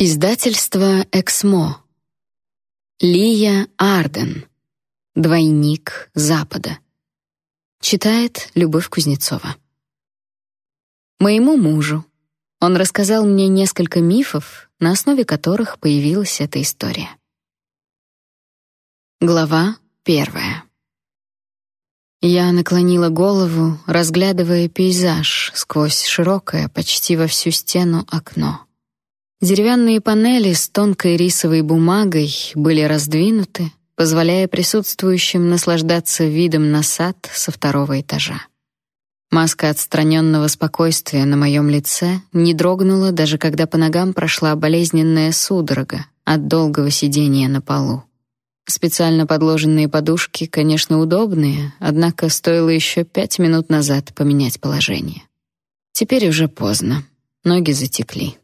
Издательство Эксмо. Лия Арден. Двойник Запада. Читает Любовь Кузнецова. Моему мужу. Он рассказал мне несколько мифов, на основе которых появилась эта история. Глава первая. Я наклонила голову, разглядывая пейзаж сквозь широкое, почти во всю стену окно. Деревянные панели с тонкой рисовой бумагой были раздвинуты, позволяя присутствующим наслаждаться видом на сад со второго этажа. Маска отстраненного спокойствия на моем лице не дрогнула даже когда по ногам прошла болезненная судорога от долгого сидения на полу. Специально подложенные подушки, конечно, удобные, однако стоило еще пять минут назад поменять положение. Теперь уже поздно. Ноги затекли.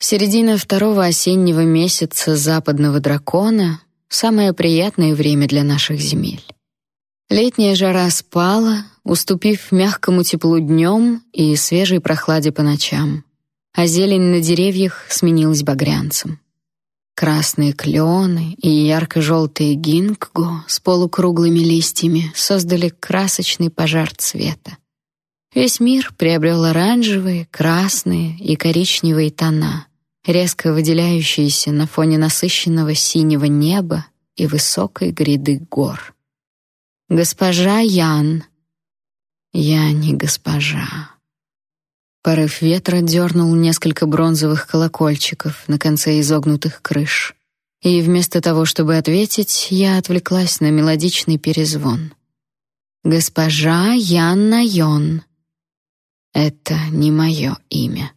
Середина второго осеннего месяца западного дракона — самое приятное время для наших земель. Летняя жара спала, уступив мягкому теплу днем и свежей прохладе по ночам, а зелень на деревьях сменилась багрянцем. Красные клены и ярко-желтые гинкго с полукруглыми листьями создали красочный пожар цвета. Весь мир приобрел оранжевые, красные и коричневые тона, резко выделяющиеся на фоне насыщенного синего неба и высокой гряды гор. Госпожа Ян. Я не госпожа. Порыв ветра дернул несколько бронзовых колокольчиков на конце изогнутых крыш. И вместо того, чтобы ответить, я отвлеклась на мелодичный перезвон. Госпожа Янна Йон. Это не мое имя.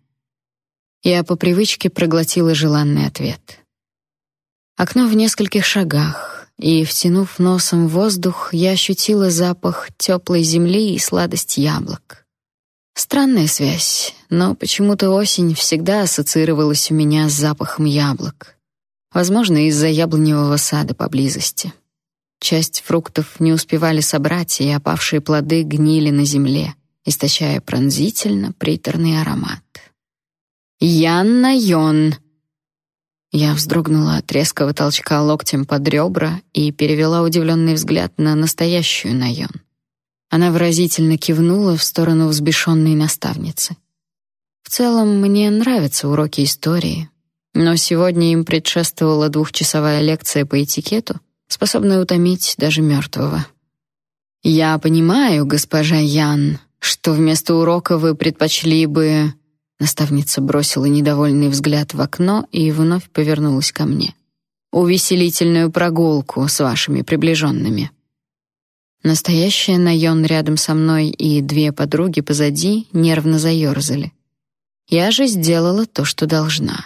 Я по привычке проглотила желанный ответ. Окно в нескольких шагах, и, втянув носом воздух, я ощутила запах теплой земли и сладость яблок. Странная связь, но почему-то осень всегда ассоциировалась у меня с запахом яблок. Возможно, из-за яблоневого сада поблизости. Часть фруктов не успевали собрать, и опавшие плоды гнили на земле, источая пронзительно приторный аромат. Янна Йон. Я вздрогнула от резкого толчка локтем под ребра и перевела удивленный взгляд на настоящую Найон. Она выразительно кивнула в сторону взбешенной наставницы. В целом мне нравятся уроки истории, но сегодня им предшествовала двухчасовая лекция по этикету, способная утомить даже мертвого. Я понимаю, госпожа Ян, что вместо урока вы предпочли бы Наставница бросила недовольный взгляд в окно и вновь повернулась ко мне. Увеселительную прогулку с вашими приближенными. Настоящая Найон рядом со мной и две подруги позади нервно заерзали. Я же сделала то, что должна.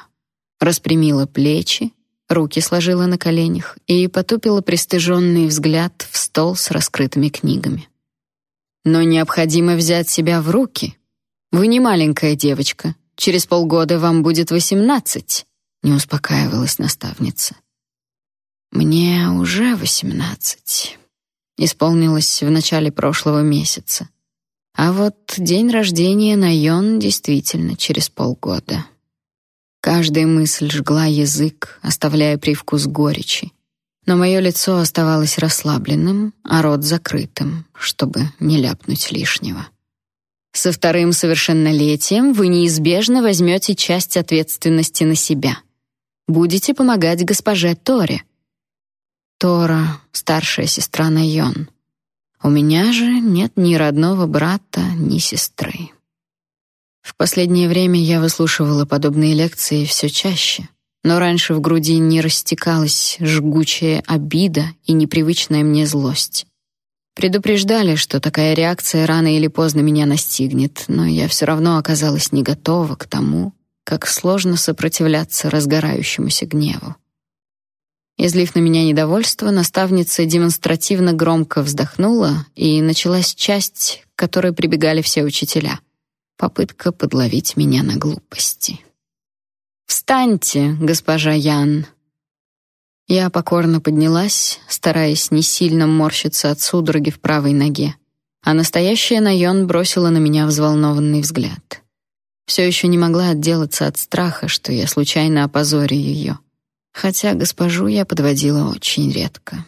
Распрямила плечи, руки сложила на коленях и потупила пристыженный взгляд в стол с раскрытыми книгами. Но необходимо взять себя в руки, вы не маленькая девочка. Через полгода вам будет восемнадцать», — не успокаивалась наставница. «Мне уже восемнадцать», — исполнилось в начале прошлого месяца. А вот день рождения Найон действительно через полгода. Каждая мысль жгла язык, оставляя привкус горечи. Но мое лицо оставалось расслабленным, а рот закрытым, чтобы не ляпнуть лишнего. Со вторым совершеннолетием вы неизбежно возьмете часть ответственности на себя. Будете помогать госпоже Торе. Тора — старшая сестра Найон. У меня же нет ни родного брата, ни сестры. В последнее время я выслушивала подобные лекции все чаще, но раньше в груди не растекалась жгучая обида и непривычная мне злость. Предупреждали, что такая реакция рано или поздно меня настигнет, но я все равно оказалась не готова к тому, как сложно сопротивляться разгорающемуся гневу. Излив на меня недовольство, наставница демонстративно громко вздохнула, и началась часть, к которой прибегали все учителя. Попытка подловить меня на глупости. «Встаньте, госпожа Ян», я покорно поднялась, стараясь не сильно морщиться от судороги в правой ноге, а настоящая Найон бросила на меня взволнованный взгляд. Все еще не могла отделаться от страха, что я случайно опозорю ее. Хотя госпожу я подводила очень редко.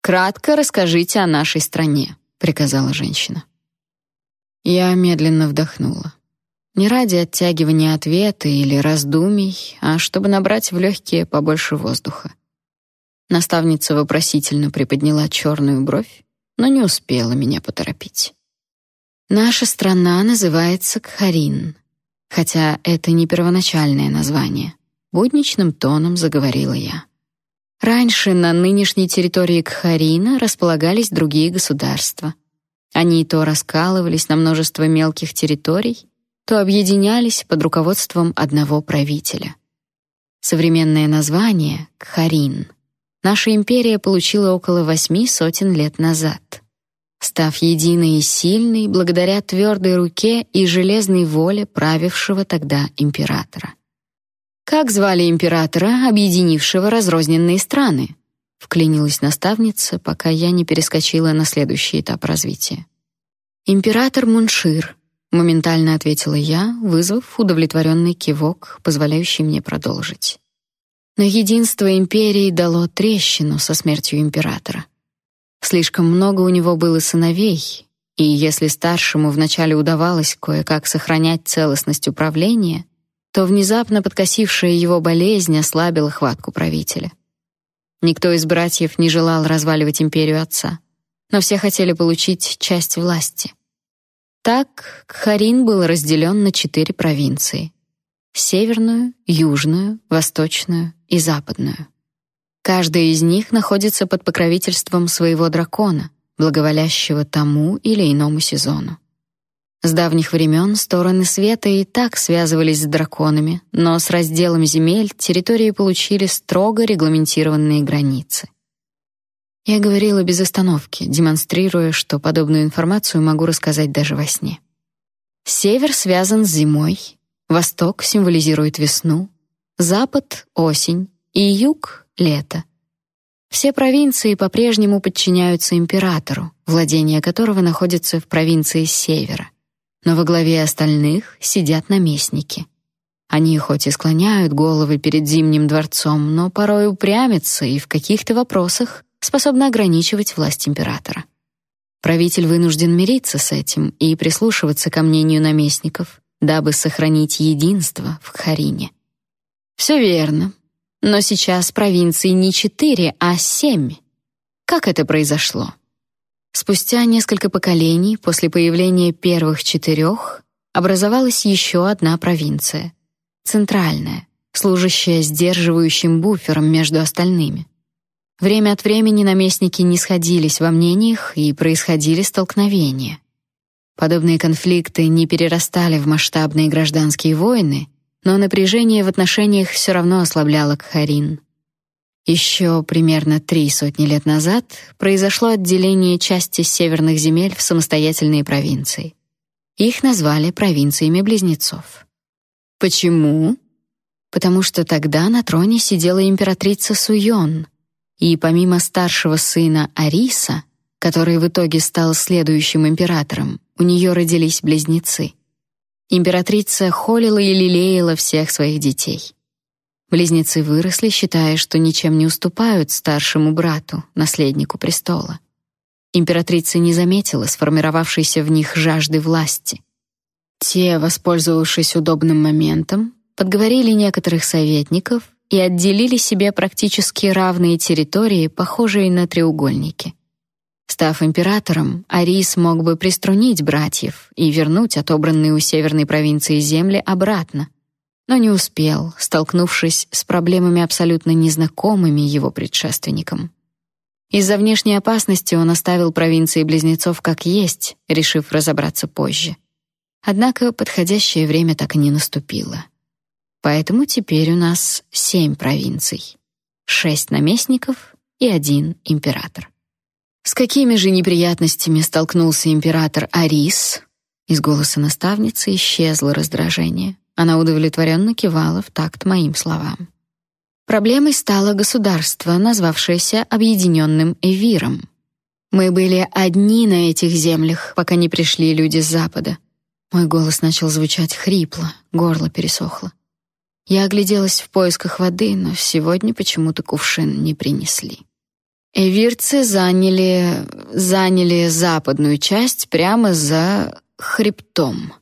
«Кратко расскажите о нашей стране», — приказала женщина. Я медленно вдохнула. Не ради оттягивания ответа или раздумий, а чтобы набрать в легкие побольше воздуха. Наставница вопросительно приподняла черную бровь, но не успела меня поторопить. Наша страна называется Кхарин, хотя это не первоначальное название. Будничным тоном заговорила я. Раньше на нынешней территории Кхарина располагались другие государства. Они то раскалывались на множество мелких территорий, то объединялись под руководством одного правителя. Современное название — Кхарин. Наша империя получила около восьми сотен лет назад. Став единой и сильной благодаря твердой руке и железной воле правившего тогда императора. Как звали императора, объединившего разрозненные страны? Вклинилась наставница, пока я не перескочила на следующий этап развития. Император Муншир, моментально ответила я, вызвав удовлетворенный кивок, позволяющий мне продолжить. Но единство империи дало трещину со смертью императора. Слишком много у него было сыновей, и если старшему вначале удавалось кое-как сохранять целостность управления, то внезапно подкосившая его болезнь ослабила хватку правителя. Никто из братьев не желал разваливать империю отца, но все хотели получить часть власти. Так Кхарин был разделен на четыре провинции: северную, южную, восточную и западную. Каждая из них находится под покровительством своего дракона, благоволящего тому или иному сезону. С давних времен стороны света и так связывались с драконами, но с разделом земель территории получили строго регламентированные границы. Я говорила без остановки, демонстрируя, что подобную информацию могу рассказать даже во сне. Север связан с зимой, восток символизирует весну, запад — осень и юг — лето. Все провинции по-прежнему подчиняются императору, владения которого находится в провинции севера. Но во главе остальных сидят наместники. Они хоть и склоняют головы перед Зимним дворцом, но порой упрямятся и в каких-то вопросах способна ограничивать власть императора. Правитель вынужден мириться с этим и прислушиваться ко мнению наместников, дабы сохранить единство в Харине. Все верно. Но сейчас провинции не четыре, а семь. Как это произошло? Спустя несколько поколений после появления первых четырех образовалась еще одна провинция — центральная, служащая сдерживающим буфером между остальными. Время от времени наместники не сходились во мнениях и происходили столкновения. Подобные конфликты не перерастали в масштабные гражданские войны, но напряжение в отношениях все равно ослабляло Кхарин. Еще примерно три сотни лет назад произошло отделение части северных земель в самостоятельные провинции. Их назвали провинциями близнецов. Почему? Потому что тогда на троне сидела императрица Суйон, и помимо старшего сына Ариса, который в итоге стал следующим императором, у нее родились близнецы. Императрица холила и лелеяла всех своих детей. Близнецы выросли, считая, что ничем не уступают старшему брату, наследнику престола. Императрица не заметила сформировавшейся в них жажды власти. Те, воспользовавшись удобным моментом, подговорили некоторых советников и отделили себе практически равные территории, похожие на треугольники. Став императором, Арис мог бы приструнить братьев и вернуть отобранные у северной провинции земли обратно, но не успел, столкнувшись с проблемами абсолютно незнакомыми его предшественникам. Из-за внешней опасности он оставил провинции близнецов как есть, решив разобраться позже. Однако подходящее время так и не наступило. Поэтому теперь у нас семь провинций, шесть наместников и один император. С какими же неприятностями столкнулся император Арис? Из голоса наставницы исчезло раздражение. Она удовлетворенно кивала в такт моим словам. Проблемой стало государство, назвавшееся Объединенным Эвиром. Мы были одни на этих землях, пока не пришли люди с запада. Мой голос начал звучать хрипло, горло пересохло. Я огляделась в поисках воды, но сегодня почему-то кувшин не принесли. Эвирцы заняли заняли западную часть прямо за хребтом.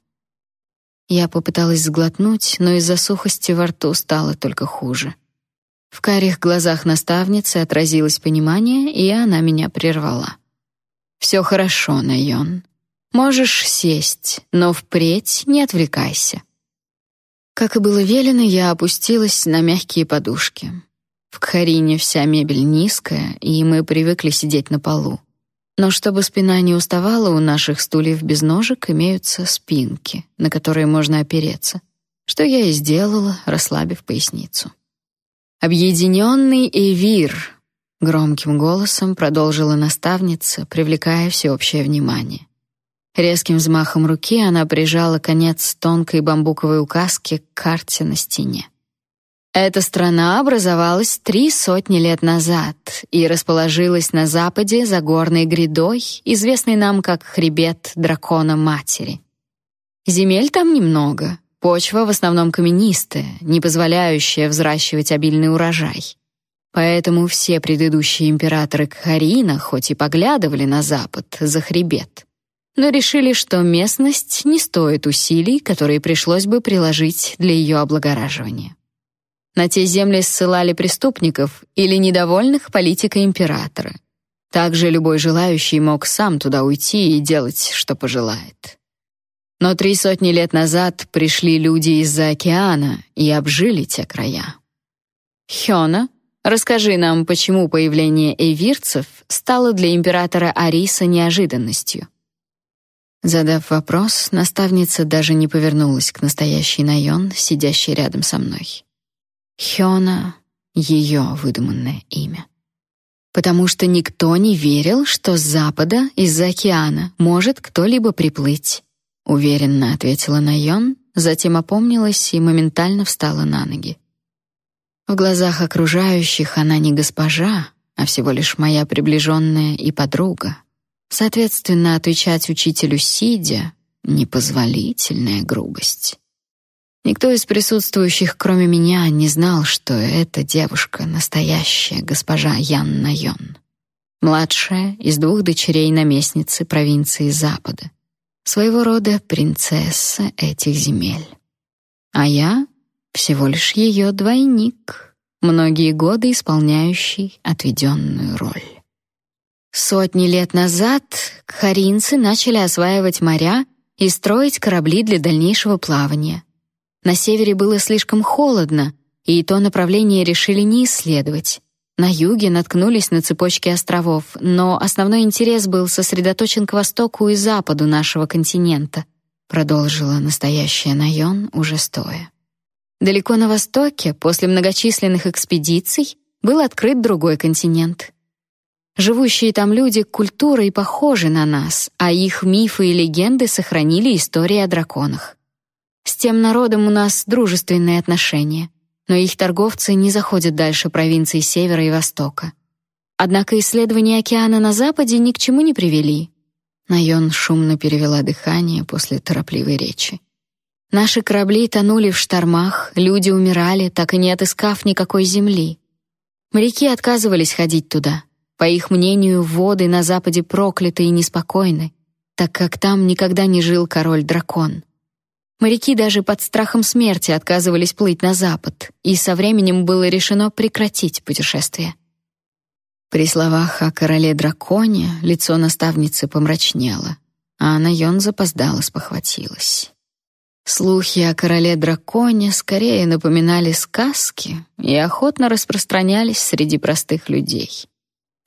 Я попыталась сглотнуть, но из-за сухости во рту стало только хуже. В карих глазах наставницы отразилось понимание, и она меня прервала. «Все хорошо, Найон. Можешь сесть, но впредь не отвлекайся». Как и было велено, я опустилась на мягкие подушки. В Кхарине вся мебель низкая, и мы привыкли сидеть на полу. Но чтобы спина не уставала, у наших стульев без ножек имеются спинки, на которые можно опереться, что я и сделала, расслабив поясницу. Объединенный Эвир, громким голосом продолжила наставница, привлекая всеобщее внимание. Резким взмахом руки она прижала конец тонкой бамбуковой указки к карте на стене. Эта страна образовалась три сотни лет назад и расположилась на западе за горной грядой, известной нам как хребет дракона матери. Земель там немного, почва в основном каменистая, не позволяющая взращивать обильный урожай. Поэтому все предыдущие императоры Кхарина хоть и поглядывали на запад, за хребет, но решили, что местность не стоит усилий, которые пришлось бы приложить для ее облагораживания. На те земли ссылали преступников или недовольных политикой императора. Также любой желающий мог сам туда уйти и делать, что пожелает. Но три сотни лет назад пришли люди из-за океана и обжили те края. Хёна, расскажи нам, почему появление эвирцев стало для императора Ариса неожиданностью. Задав вопрос, наставница даже не повернулась к настоящей Найон, сидящей рядом со мной. Хёна — ее выдуманное имя. Потому что никто не верил, что с запада, из-за океана, может кто-либо приплыть. Уверенно ответила Найон, затем опомнилась и моментально встала на ноги. В глазах окружающих она не госпожа, а всего лишь моя приближенная и подруга. Соответственно, отвечать учителю сидя — непозволительная грубость. Никто из присутствующих, кроме меня, не знал, что эта девушка — настоящая госпожа Ян Найон. Младшая из двух дочерей наместницы провинции Запада. Своего рода принцесса этих земель. А я — всего лишь ее двойник, многие годы исполняющий отведенную роль. Сотни лет назад кхаринцы начали осваивать моря и строить корабли для дальнейшего плавания — на севере было слишком холодно, и то направление решили не исследовать. На юге наткнулись на цепочки островов, но основной интерес был сосредоточен к востоку и западу нашего континента, продолжила настоящая Найон уже стоя. Далеко на востоке, после многочисленных экспедиций, был открыт другой континент. Живущие там люди культурой похожи на нас, а их мифы и легенды сохранили истории о драконах. С тем народом у нас дружественные отношения, но их торговцы не заходят дальше провинций севера и востока. Однако исследования океана на западе ни к чему не привели. Найон шумно перевела дыхание после торопливой речи. Наши корабли тонули в штормах, люди умирали, так и не отыскав никакой земли. Моряки отказывались ходить туда. По их мнению, воды на западе прокляты и неспокойны, так как там никогда не жил король-дракон. Моряки даже под страхом смерти отказывались плыть на запад, и со временем было решено прекратить путешествие. При словах о короле-драконе лицо наставницы помрачнело, а Найон запоздало спохватилась. Слухи о короле-драконе скорее напоминали сказки и охотно распространялись среди простых людей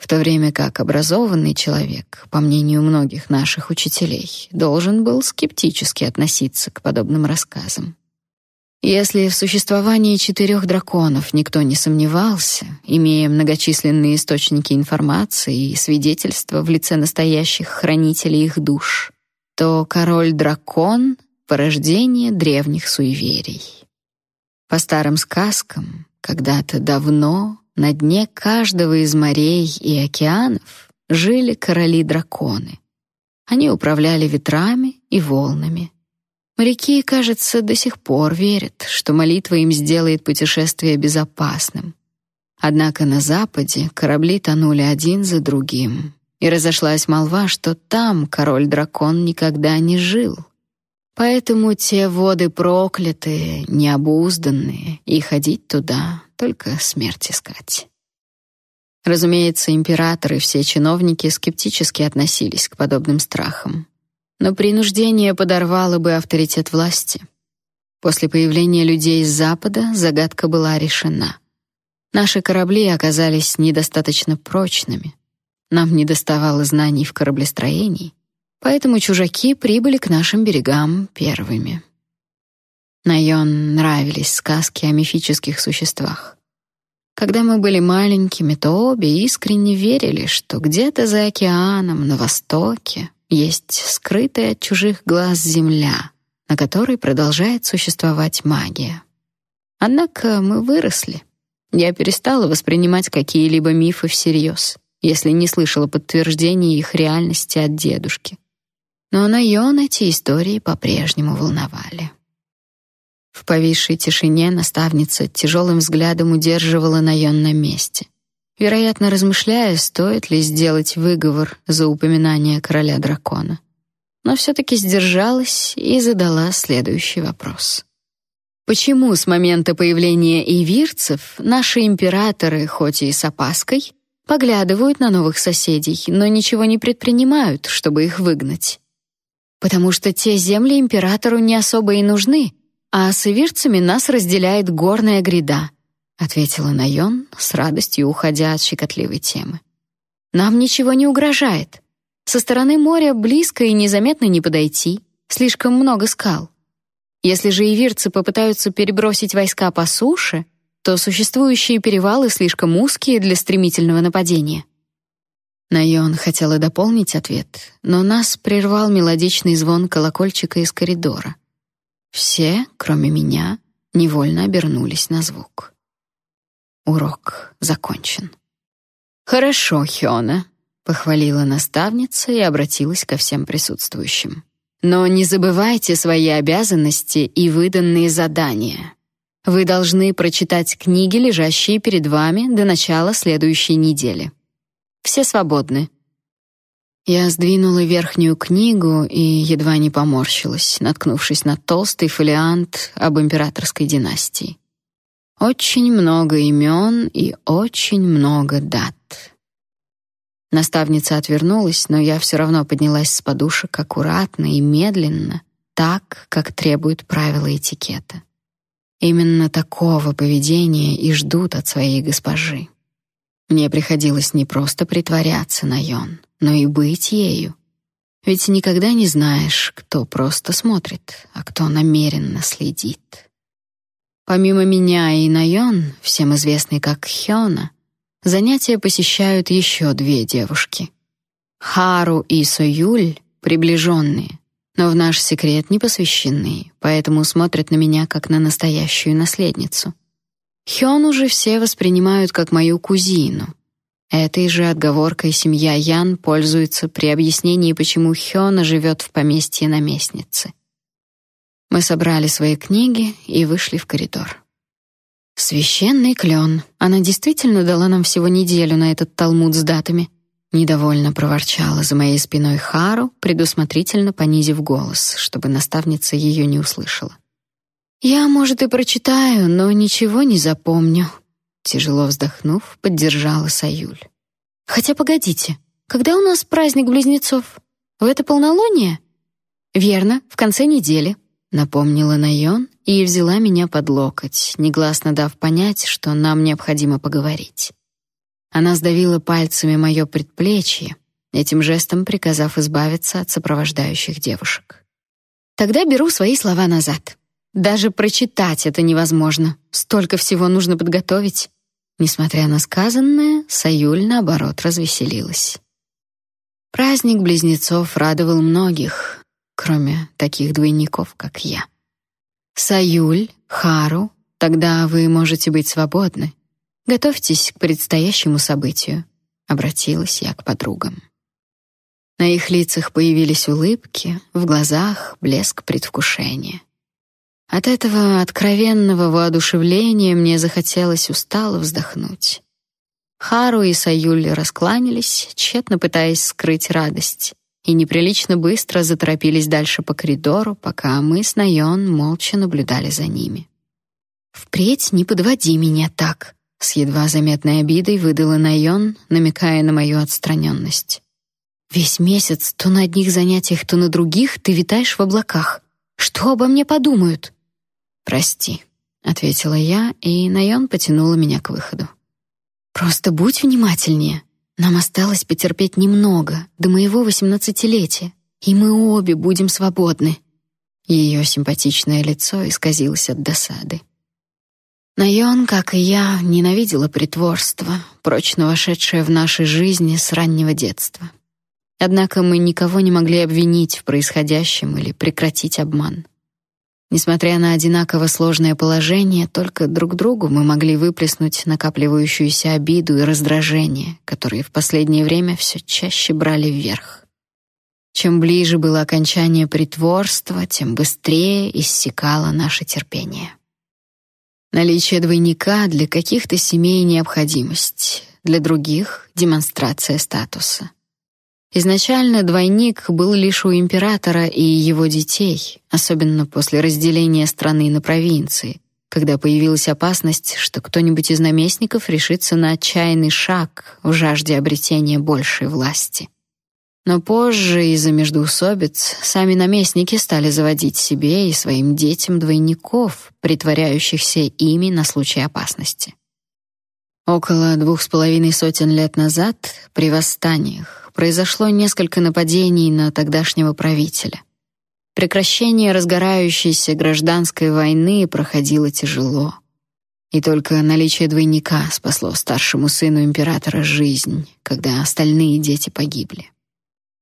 в то время как образованный человек, по мнению многих наших учителей, должен был скептически относиться к подобным рассказам. Если в существовании четырех драконов никто не сомневался, имея многочисленные источники информации и свидетельства в лице настоящих хранителей их душ, то король-дракон — порождение древних суеверий. По старым сказкам, когда-то давно на дне каждого из морей и океанов жили короли-драконы. Они управляли ветрами и волнами. Моряки, кажется, до сих пор верят, что молитва им сделает путешествие безопасным. Однако на западе корабли тонули один за другим, и разошлась молва, что там король-дракон никогда не жил. Поэтому те воды проклятые, необузданные, и ходить туда только смерть искать. Разумеется, императоры и все чиновники скептически относились к подобным страхам. Но принуждение подорвало бы авторитет власти. После появления людей с запада загадка была решена. Наши корабли оказались недостаточно прочными. Нам недоставало знаний в кораблестроении, поэтому чужаки прибыли к нашим берегам первыми. Найон нравились сказки о мифических существах. Когда мы были маленькими, то обе искренне верили, что где-то за океаном, на востоке, есть скрытая от чужих глаз земля, на которой продолжает существовать магия. Однако мы выросли. Я перестала воспринимать какие-либо мифы всерьез, если не слышала подтверждений их реальности от дедушки. Но Найон эти истории по-прежнему волновали. В повисшей тишине наставница тяжелым взглядом удерживала Найон на месте, вероятно, размышляя, стоит ли сделать выговор за упоминание короля дракона. Но все таки сдержалась и задала следующий вопрос. Почему с момента появления ивирцев наши императоры, хоть и с опаской, поглядывают на новых соседей, но ничего не предпринимают, чтобы их выгнать? Потому что те земли императору не особо и нужны, а с ивирцами нас разделяет горная гряда, ответила Найон, с радостью уходя от щекотливой темы. Нам ничего не угрожает. Со стороны моря близко и незаметно не подойти, слишком много скал. Если же ивирцы попытаются перебросить войска по суше, то существующие перевалы слишком узкие для стремительного нападения. Найон хотела дополнить ответ, но нас прервал мелодичный звон колокольчика из коридора. Все, кроме меня, невольно обернулись на звук. Урок закончен. Хорошо, Хёна, похвалила наставница и обратилась ко всем присутствующим. Но не забывайте свои обязанности и выданные задания. Вы должны прочитать книги, лежащие перед вами до начала следующей недели. Все свободны. Я сдвинула верхнюю книгу и едва не поморщилась, наткнувшись на толстый фолиант об императорской династии. Очень много имен и очень много дат. Наставница отвернулась, но я все равно поднялась с подушек аккуратно и медленно, так, как требуют правила этикета. Именно такого поведения и ждут от своей госпожи. Мне приходилось не просто притворяться на Йон, но и быть ею. Ведь никогда не знаешь, кто просто смотрит, а кто намеренно следит. Помимо меня и Найон, всем известной как Хёна, занятия посещают еще две девушки. Хару и Союль — приближенные, но в наш секрет не посвященные, поэтому смотрят на меня как на настоящую наследницу. Хён уже все воспринимают как мою кузину. Этой же отговоркой семья Ян пользуется при объяснении, почему Хёна живет в поместье наместницы. Мы собрали свои книги и вышли в коридор. Священный клен. Она действительно дала нам всего неделю на этот талмуд с датами. Недовольно проворчала за моей спиной Хару, предусмотрительно понизив голос, чтобы наставница ее не услышала. Я, может, и прочитаю, но ничего не запомню. Тяжело вздохнув, поддержала Саюль. Хотя погодите, когда у нас праздник близнецов? В это полнолуние? Верно, в конце недели, напомнила Найон и взяла меня под локоть, негласно дав понять, что нам необходимо поговорить. Она сдавила пальцами мое предплечье, этим жестом приказав избавиться от сопровождающих девушек. Тогда беру свои слова назад. Даже прочитать это невозможно. Столько всего нужно подготовить. Несмотря на сказанное, Саюль наоборот развеселилась. Праздник близнецов радовал многих, кроме таких двойников, как я. Саюль, Хару, тогда вы можете быть свободны. Готовьтесь к предстоящему событию, обратилась я к подругам. На их лицах появились улыбки, в глазах блеск предвкушения. От этого откровенного воодушевления мне захотелось устало вздохнуть. Хару и Саюль раскланялись, тщетно пытаясь скрыть радость, и неприлично быстро заторопились дальше по коридору, пока мы с Найон молча наблюдали за ними. «Впредь не подводи меня так», — с едва заметной обидой выдала Найон, намекая на мою отстраненность. «Весь месяц то на одних занятиях, то на других ты витаешь в облаках. Что обо мне подумают?» «Прости», — ответила я, и Найон потянула меня к выходу. «Просто будь внимательнее. Нам осталось потерпеть немного, до моего восемнадцатилетия, и мы обе будем свободны». Ее симпатичное лицо исказилось от досады. Найон, как и я, ненавидела притворство, прочно вошедшее в наши жизни с раннего детства. Однако мы никого не могли обвинить в происходящем или прекратить обман. Несмотря на одинаково сложное положение, только друг другу мы могли выплеснуть накапливающуюся обиду и раздражение, которые в последнее время все чаще брали вверх. Чем ближе было окончание притворства, тем быстрее иссякало наше терпение. Наличие двойника для каких-то семей необходимость, для других демонстрация статуса. Изначально двойник был лишь у императора и его детей, особенно после разделения страны на провинции, когда появилась опасность, что кто-нибудь из наместников решится на отчаянный шаг в жажде обретения большей власти. Но позже из-за междоусобиц сами наместники стали заводить себе и своим детям двойников, притворяющихся ими на случай опасности. Около двух с половиной сотен лет назад, при восстаниях, произошло несколько нападений на тогдашнего правителя. Прекращение разгорающейся гражданской войны проходило тяжело. И только наличие двойника спасло старшему сыну императора жизнь, когда остальные дети погибли.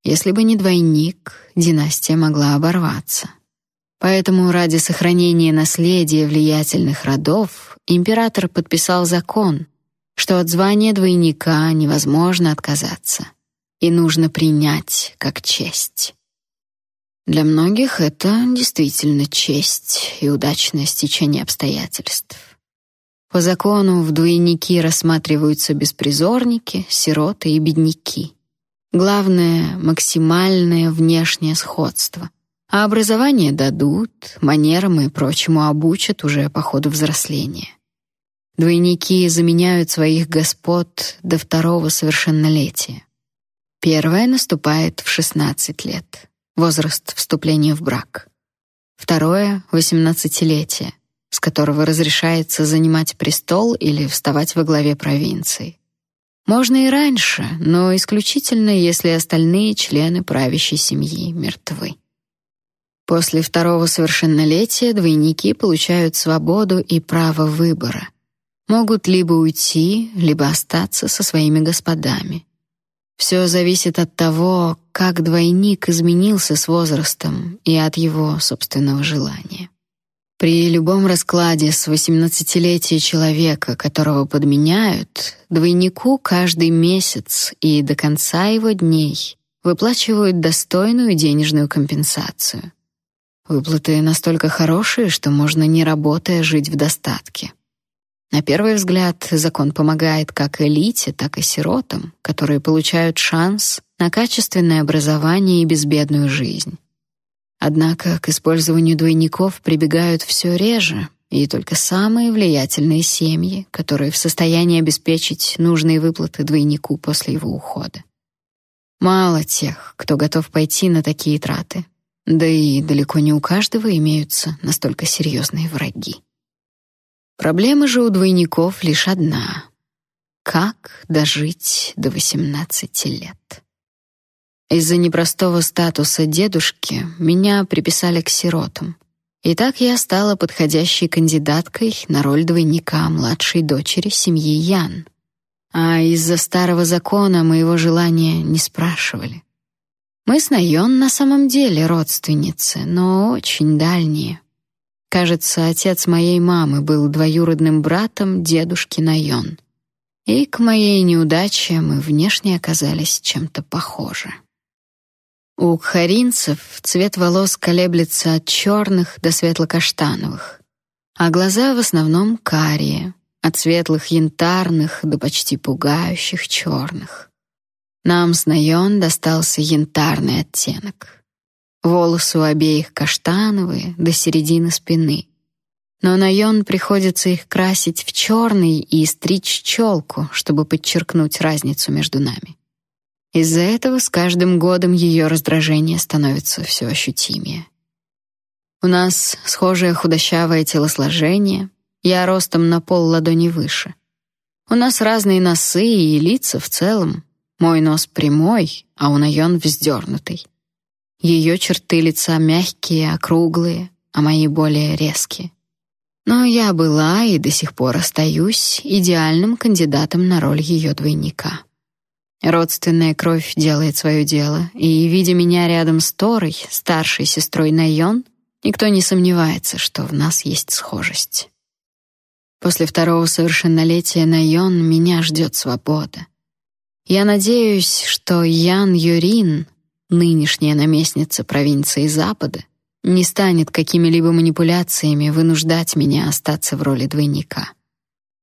Если бы не двойник, династия могла оборваться. Поэтому ради сохранения наследия влиятельных родов император подписал закон, что от звания двойника невозможно отказаться и нужно принять как честь. Для многих это действительно честь и удачное стечение обстоятельств. По закону в двойники рассматриваются беспризорники, сироты и бедняки. Главное максимальное внешнее сходство. А образование дадут, манерам и прочему обучат уже по ходу взросления. Двойники заменяют своих господ до второго совершеннолетия. Первое наступает в 16 лет, возраст вступления в брак. Второе — восемнадцатилетие, с которого разрешается занимать престол или вставать во главе провинции. Можно и раньше, но исключительно, если остальные члены правящей семьи мертвы. После второго совершеннолетия двойники получают свободу и право выбора. Могут либо уйти, либо остаться со своими господами. Все зависит от того, как двойник изменился с возрастом и от его собственного желания. При любом раскладе с восемнадцатилетия человека, которого подменяют, двойнику каждый месяц и до конца его дней выплачивают достойную денежную компенсацию. Выплаты настолько хорошие, что можно не работая жить в достатке. На первый взгляд, закон помогает как элите, так и сиротам, которые получают шанс на качественное образование и безбедную жизнь. Однако к использованию двойников прибегают все реже, и только самые влиятельные семьи, которые в состоянии обеспечить нужные выплаты двойнику после его ухода. Мало тех, кто готов пойти на такие траты. Да и далеко не у каждого имеются настолько серьезные враги. Проблема же у двойников лишь одна: как дожить до 18 лет. Из-за непростого статуса дедушки меня приписали к сиротам. И так я стала подходящей кандидаткой на роль двойника младшей дочери семьи Ян. А из-за старого закона моего желания не спрашивали. Мы с Найон на самом деле родственницы, но очень дальние. Кажется, отец моей мамы был двоюродным братом дедушки Найон. И к моей неудаче мы внешне оказались чем-то похожи. У кхаринцев цвет волос колеблется от черных до светло-каштановых, а глаза в основном карие, от светлых янтарных до почти пугающих черных. Нам с Найон достался янтарный оттенок. Волосы у обеих каштановые до середины спины. Но Найон приходится их красить в черный и стричь челку, чтобы подчеркнуть разницу между нами. Из-за этого с каждым годом ее раздражение становится все ощутимее. У нас схожее худощавое телосложение, я ростом на пол ладони выше. У нас разные носы и лица в целом. Мой нос прямой, а у Найон вздернутый. Ее черты лица мягкие, округлые, а мои более резкие. Но я была и до сих пор остаюсь идеальным кандидатом на роль ее двойника. Родственная кровь делает свое дело, и, видя меня рядом с Торой, старшей сестрой Найон, никто не сомневается, что в нас есть схожесть. После второго совершеннолетия Найон меня ждет свобода. Я надеюсь, что Ян Юрин, нынешняя наместница провинции Запада, не станет какими-либо манипуляциями вынуждать меня остаться в роли двойника.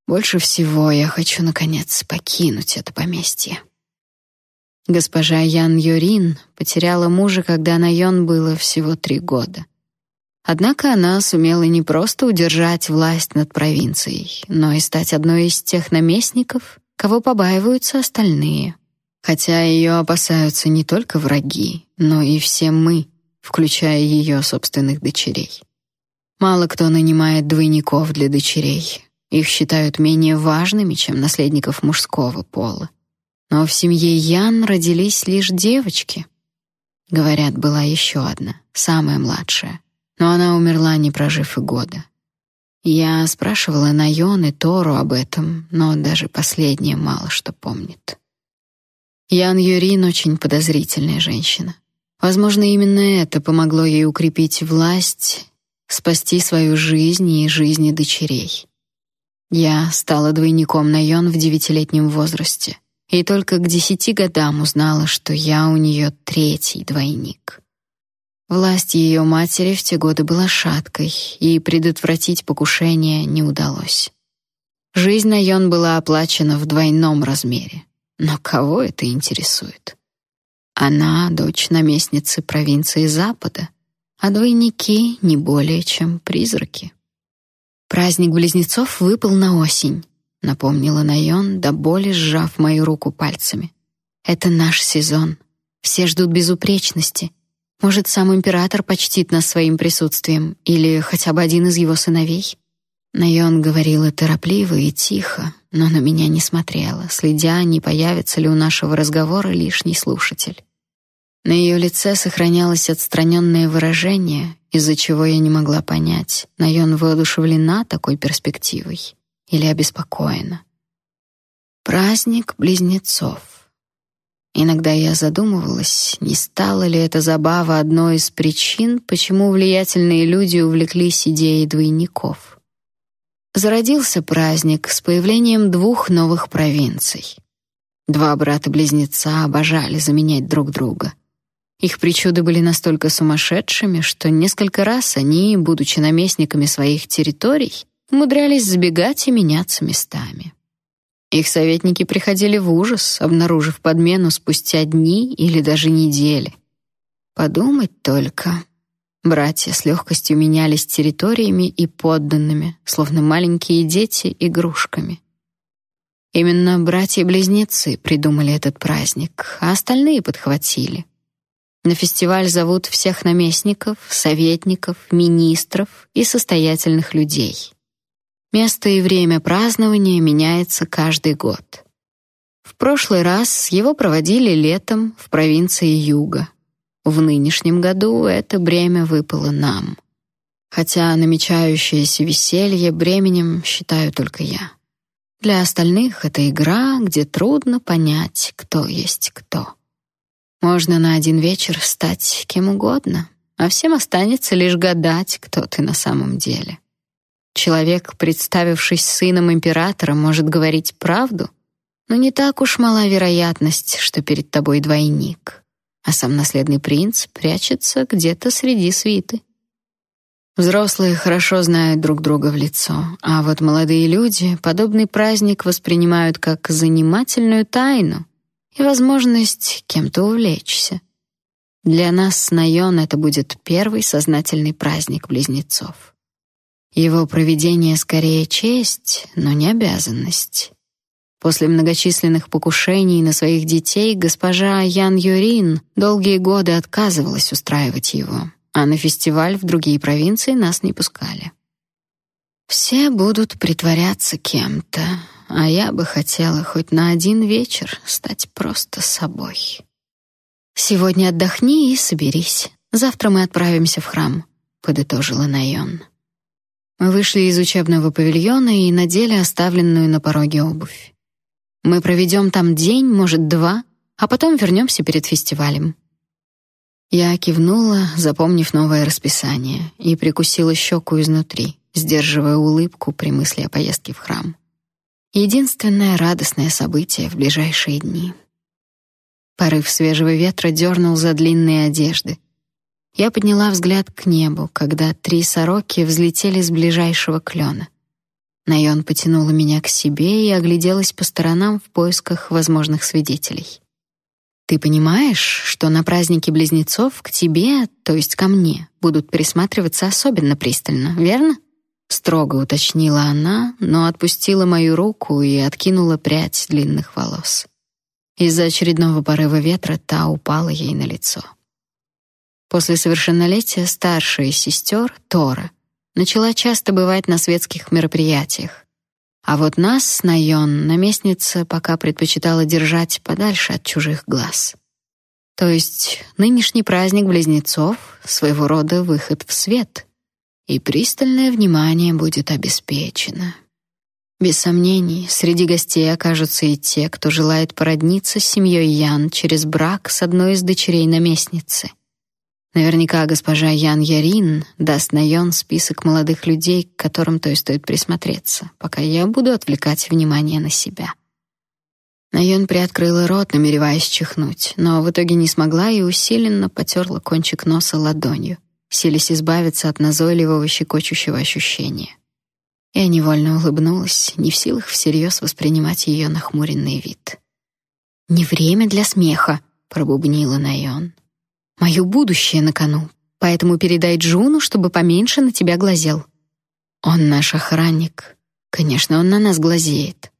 Больше всего я хочу наконец покинуть это поместье. Госпожа Ян Юрин потеряла мужа, когда Найон было всего три года. Однако она сумела не просто удержать власть над провинцией, но и стать одной из тех наместников, кого побаиваются остальные. Хотя ее опасаются не только враги, но и все мы, включая ее собственных дочерей. Мало кто нанимает двойников для дочерей. Их считают менее важными, чем наследников мужского пола. Но в семье Ян родились лишь девочки. Говорят, была еще одна, самая младшая, но она умерла, не прожив и года. Я спрашивала Найон и Тору об этом, но даже последняя мало что помнит. Ян Юрин очень подозрительная женщина. Возможно, именно это помогло ей укрепить власть, спасти свою жизнь и жизни дочерей. Я стала двойником Найон в девятилетнем возрасте и только к десяти годам узнала, что я у нее третий двойник. Власть ее матери в те годы была шаткой, и предотвратить покушение не удалось. Жизнь Найон была оплачена в двойном размере. Но кого это интересует? Она дочь наместницы провинции Запада, а двойники не более чем призраки. Праздник близнецов выпал на осень, напомнила Найон, до боли сжав мою руку пальцами. Это наш сезон. Все ждут безупречности. Может, сам император почтит нас своим присутствием или хотя бы один из его сыновей? Найон говорила торопливо и тихо, но на меня не смотрела, следя, не появится ли у нашего разговора лишний слушатель. На ее лице сохранялось отстраненное выражение, из-за чего я не могла понять, Найон воодушевлена такой перспективой или обеспокоена. Праздник близнецов. Иногда я задумывалась, не стала ли эта забава одной из причин, почему влиятельные люди увлеклись идеей двойников. Зародился праздник с появлением двух новых провинций. Два брата-близнеца обожали заменять друг друга. Их причуды были настолько сумасшедшими, что несколько раз они, будучи наместниками своих территорий, умудрялись забегать и меняться местами. Их советники приходили в ужас, обнаружив подмену спустя дни или даже недели. Подумать только. Братья с легкостью менялись территориями и подданными, словно маленькие дети игрушками. Именно братья-близнецы придумали этот праздник, а остальные подхватили. На фестиваль зовут всех наместников, советников, министров и состоятельных людей. Место и время празднования меняется каждый год. В прошлый раз его проводили летом в провинции Юга. В нынешнем году это бремя выпало нам. Хотя намечающееся веселье бременем считаю только я. Для остальных это игра, где трудно понять, кто есть кто. Можно на один вечер стать кем угодно, а всем останется лишь гадать, кто ты на самом деле. Человек, представившись сыном императора, может говорить правду, но не так уж мала вероятность, что перед тобой двойник. А сам наследный принц прячется где-то среди свиты. Взрослые хорошо знают друг друга в лицо, а вот молодые люди подобный праздник воспринимают как занимательную тайну и возможность кем-то увлечься. Для нас с Найон это будет первый сознательный праздник близнецов. Его проведение скорее честь, но не обязанность. После многочисленных покушений на своих детей госпожа Ян Юрин долгие годы отказывалась устраивать его а на фестиваль в другие провинции нас не пускали. Все будут притворяться кем-то, а я бы хотела хоть на один вечер стать просто собой. Сегодня отдохни и соберись. Завтра мы отправимся в храм, подытожила Найон. Мы вышли из учебного павильона и надели оставленную на пороге обувь. Мы проведем там день, может, два, а потом вернемся перед фестивалем. Я кивнула, запомнив новое расписание, и прикусила щеку изнутри, сдерживая улыбку при мысли о поездке в храм. Единственное радостное событие в ближайшие дни. Порыв свежего ветра дернул за длинные одежды. Я подняла взгляд к небу, когда три сороки взлетели с ближайшего клена. Найон потянула меня к себе и огляделась по сторонам в поисках возможных свидетелей. Ты понимаешь, что на празднике близнецов к тебе, то есть ко мне, будут присматриваться особенно пристально, верно? строго уточнила она, но отпустила мою руку и откинула прядь длинных волос. Из-за очередного порыва ветра та упала ей на лицо. После совершеннолетия старшая сестер, Тора, начала часто бывать на светских мероприятиях. А вот нас с Найон наместница пока предпочитала держать подальше от чужих глаз. То есть нынешний праздник близнецов — своего рода выход в свет, и пристальное внимание будет обеспечено. Без сомнений, среди гостей окажутся и те, кто желает породниться с семьей Ян через брак с одной из дочерей наместницы. Наверняка госпожа Ян Ярин даст Найон список молодых людей, к которым то и стоит присмотреться, пока я буду отвлекать внимание на себя. Найон приоткрыла рот, намереваясь чихнуть, но в итоге не смогла и усиленно потерла кончик носа ладонью, силясь избавиться от назойливого щекочущего ощущения. Я невольно улыбнулась, не в силах всерьез воспринимать ее нахмуренный вид. «Не время для смеха», — пробубнила Найон. Мое будущее на кону. Поэтому передай Джуну, чтобы поменьше на тебя глазел. Он наш охранник. Конечно, он на нас глазеет.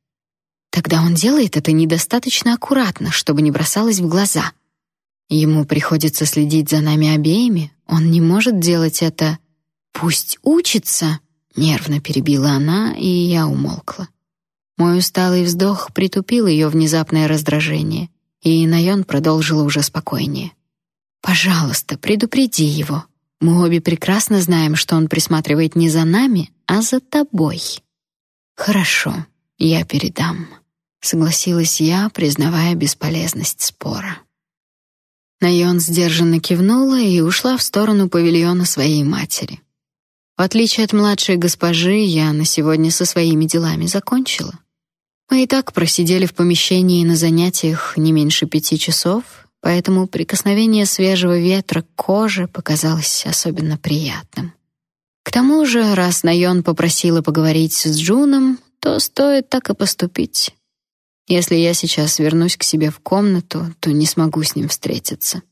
Тогда он делает это недостаточно аккуратно, чтобы не бросалось в глаза. Ему приходится следить за нами обеими. Он не может делать это. Пусть учится, нервно перебила она, и я умолкла. Мой усталый вздох притупил ее внезапное раздражение, и Найон продолжила уже спокойнее. Пожалуйста, предупреди его. Мы обе прекрасно знаем, что он присматривает не за нами, а за тобой. Хорошо, я передам, согласилась я, признавая бесполезность спора. Найон сдержанно кивнула и ушла в сторону павильона своей матери. В отличие от младшей госпожи, я на сегодня со своими делами закончила. Мы и так просидели в помещении на занятиях не меньше пяти часов, поэтому прикосновение свежего ветра к коже показалось особенно приятным. К тому же, раз Найон попросила поговорить с Джуном, то стоит так и поступить. Если я сейчас вернусь к себе в комнату, то не смогу с ним встретиться.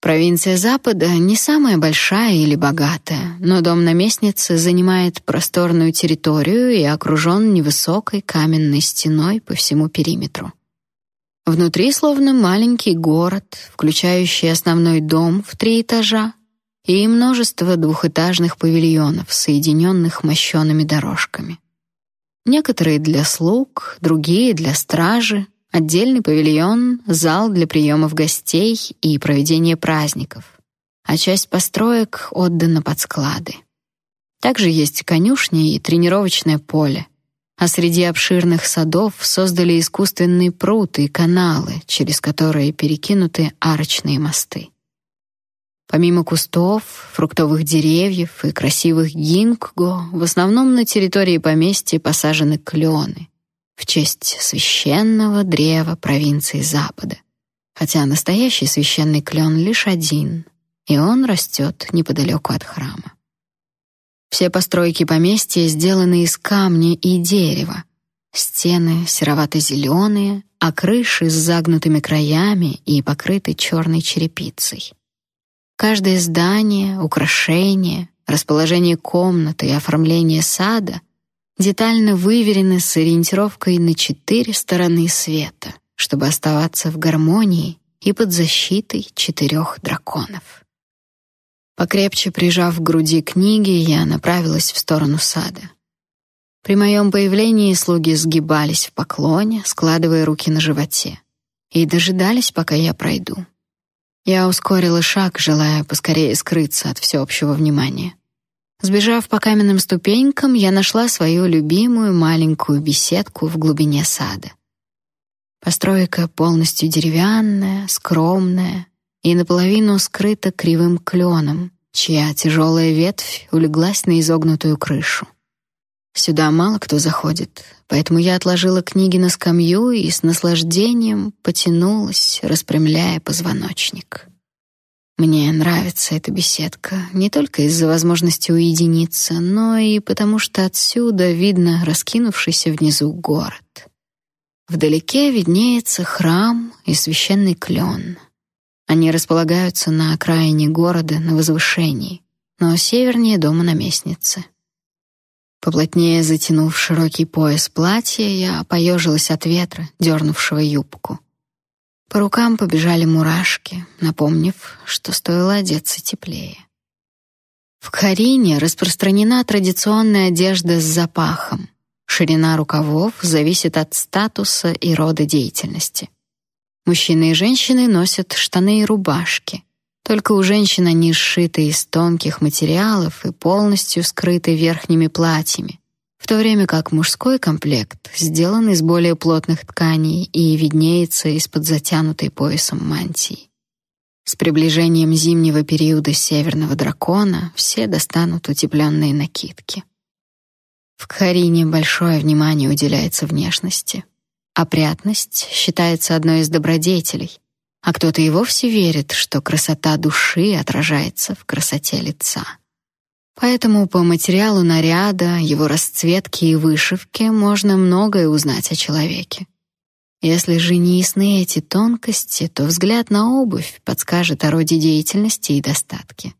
Провинция Запада не самая большая или богатая, но дом наместницы занимает просторную территорию и окружен невысокой каменной стеной по всему периметру. Внутри словно маленький город, включающий основной дом в три этажа и множество двухэтажных павильонов, соединенных мощеными дорожками. Некоторые для слуг, другие для стражи, отдельный павильон, зал для приемов гостей и проведения праздников, а часть построек отдана под склады. Также есть конюшни и тренировочное поле — а среди обширных садов создали искусственные пруты и каналы, через которые перекинуты арочные мосты. Помимо кустов, фруктовых деревьев и красивых гинкго, в основном на территории поместья посажены клены в честь священного древа провинции Запада. хотя настоящий священный клен лишь один, и он растет неподалеку от храма. Все постройки поместья сделаны из камня и дерева. Стены серовато-зеленые, а крыши с загнутыми краями и покрыты черной черепицей. Каждое здание, украшение, расположение комнаты и оформление сада детально выверены с ориентировкой на четыре стороны света, чтобы оставаться в гармонии и под защитой четырех драконов. Покрепче прижав к груди книги, я направилась в сторону сада. При моем появлении слуги сгибались в поклоне, складывая руки на животе, и дожидались, пока я пройду. Я ускорила шаг, желая поскорее скрыться от всеобщего внимания. Сбежав по каменным ступенькам, я нашла свою любимую маленькую беседку в глубине сада. Постройка полностью деревянная, скромная, и наполовину скрыта кривым кленом, чья тяжелая ветвь улеглась на изогнутую крышу. Сюда мало кто заходит, поэтому я отложила книги на скамью и с наслаждением потянулась, распрямляя позвоночник. Мне нравится эта беседка не только из-за возможности уединиться, но и потому что отсюда видно раскинувшийся внизу город. Вдалеке виднеется храм и священный клен — они располагаются на окраине города, на возвышении, но севернее дома наместницы. Поплотнее затянув широкий пояс платья, я поежилась от ветра, дернувшего юбку. По рукам побежали мурашки, напомнив, что стоило одеться теплее. В Карине распространена традиционная одежда с запахом. Ширина рукавов зависит от статуса и рода деятельности. Мужчины и женщины носят штаны и рубашки. Только у женщин они сшиты из тонких материалов и полностью скрыты верхними платьями, в то время как мужской комплект сделан из более плотных тканей и виднеется из-под затянутой поясом мантии. С приближением зимнего периода северного дракона все достанут утепленные накидки. В Кхарине большое внимание уделяется внешности. Опрятность считается одной из добродетелей, а кто-то и вовсе верит, что красота души отражается в красоте лица. Поэтому по материалу наряда, его расцветке и вышивке можно многое узнать о человеке. Если же не ясны эти тонкости, то взгляд на обувь подскажет о роде деятельности и достатке.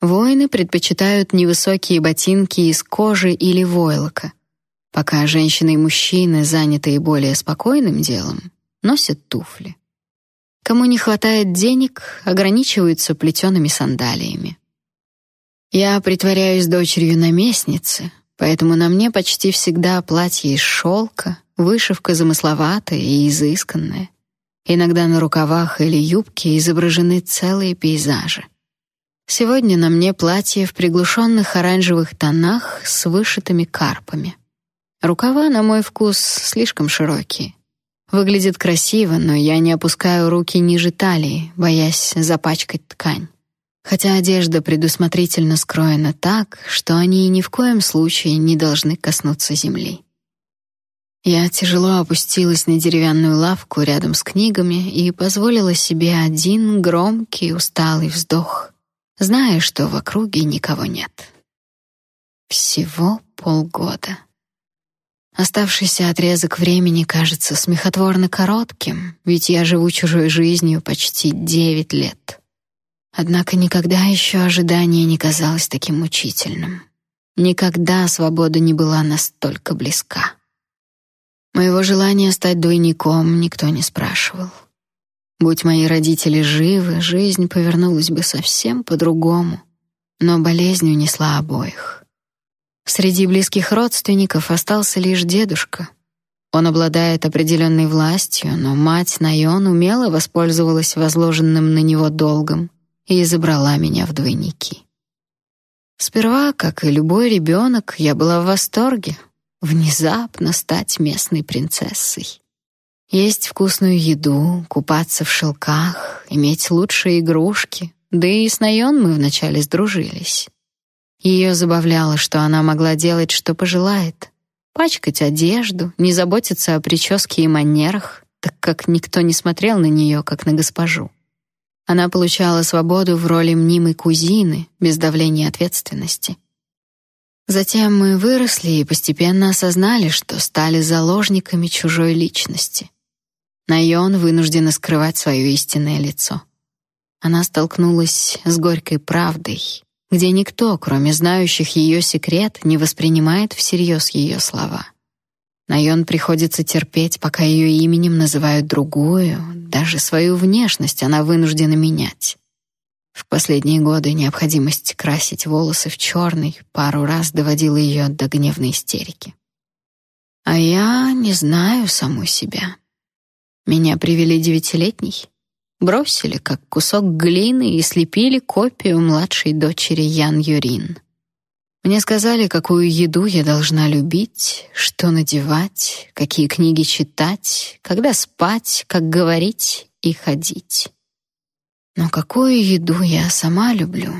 Воины предпочитают невысокие ботинки из кожи или войлока — пока женщины и мужчины, занятые более спокойным делом, носят туфли. Кому не хватает денег, ограничиваются плетеными сандалиями. Я притворяюсь дочерью наместницы, поэтому на мне почти всегда платье из шелка, вышивка замысловатая и изысканная. Иногда на рукавах или юбке изображены целые пейзажи. Сегодня на мне платье в приглушенных оранжевых тонах с вышитыми карпами. Рукава, на мой вкус, слишком широкие. Выглядит красиво, но я не опускаю руки ниже талии, боясь запачкать ткань. Хотя одежда предусмотрительно скроена так, что они ни в коем случае не должны коснуться земли. Я тяжело опустилась на деревянную лавку рядом с книгами и позволила себе один громкий усталый вздох, зная, что в округе никого нет. Всего полгода. Оставшийся отрезок времени кажется смехотворно коротким, ведь я живу чужой жизнью почти девять лет. Однако никогда еще ожидание не казалось таким мучительным. Никогда свобода не была настолько близка. Моего желания стать двойником никто не спрашивал. Будь мои родители живы, жизнь повернулась бы совсем по-другому, но болезнь унесла обоих. Среди близких родственников остался лишь дедушка. Он обладает определенной властью, но мать Найон умело воспользовалась возложенным на него долгом и забрала меня в двойники. Сперва, как и любой ребенок, я была в восторге. Внезапно стать местной принцессой. Есть вкусную еду, купаться в шелках, иметь лучшие игрушки. Да и с Найон мы вначале сдружились. Ее забавляло, что она могла делать, что пожелает. Пачкать одежду, не заботиться о прическе и манерах, так как никто не смотрел на нее, как на госпожу. Она получала свободу в роли мнимой кузины, без давления ответственности. Затем мы выросли и постепенно осознали, что стали заложниками чужой личности. Найон вынуждена скрывать свое истинное лицо. Она столкнулась с горькой правдой, где никто, кроме знающих ее секрет, не воспринимает всерьез ее слова. Найон приходится терпеть, пока ее именем называют другую, даже свою внешность она вынуждена менять. В последние годы необходимость красить волосы в черный пару раз доводила ее до гневной истерики. А я не знаю саму себя. Меня привели девятилетней, бросили как кусок глины и слепили копию младшей дочери Ян Юрин. Мне сказали, какую еду я должна любить, что надевать, какие книги читать, когда спать, как говорить и ходить. Но какую еду я сама люблю?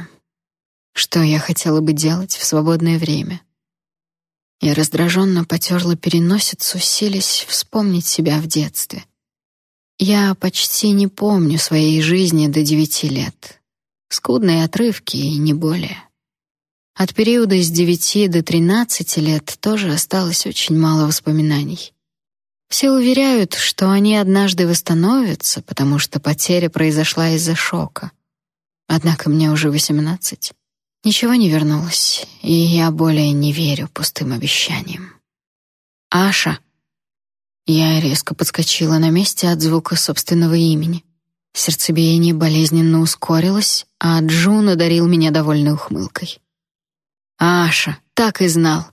Что я хотела бы делать в свободное время? Я раздраженно потерла переносицу, силясь вспомнить себя в детстве. Я почти не помню своей жизни до девяти лет. Скудные отрывки и не более. От периода с девяти до тринадцати лет тоже осталось очень мало воспоминаний. Все уверяют, что они однажды восстановятся, потому что потеря произошла из-за шока. Однако мне уже восемнадцать. Ничего не вернулось, и я более не верю пустым обещаниям. Аша. Я резко подскочила на месте от звука собственного имени. Сердцебиение болезненно ускорилось, а Джун одарил меня довольной ухмылкой. Аша, так и знал.